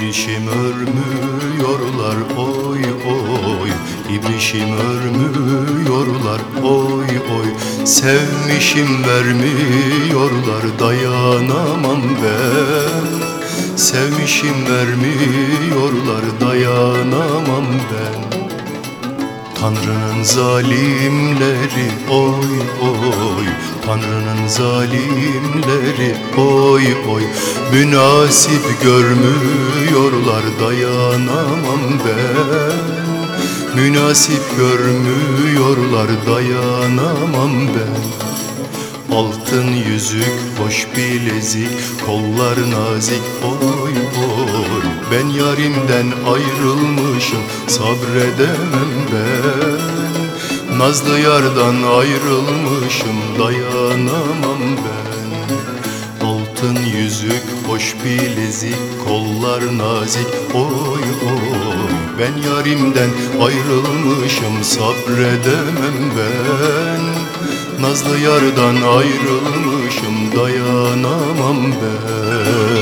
İbrişim örmüyorlar oy oy. İbrişim örmüyorlar oy oy. Sevmişim vermiyorlar dayanamam ben. Sevmişim vermiyorlar dayanamam ben. Tanrı'nın zalimleri oy oy. Tanrı'nın zalimleri oy oy. Münasip görmüyorlar dayanamam ben. Münasip görmüyorlar dayanamam ben. Altın yüzük, hoş bilezik, kollar nazik oy oy. Ben yarimden ayrılmışım, sabredemem ben Nazlı yardan ayrılmışım, dayanamam ben. Altın yüzük, hoş bilezik, kollar nazik. Oy oy Ben yarimden ayrılmışım, sabredemem ben. Nazlı yardan ayrılmışım dayanamam ben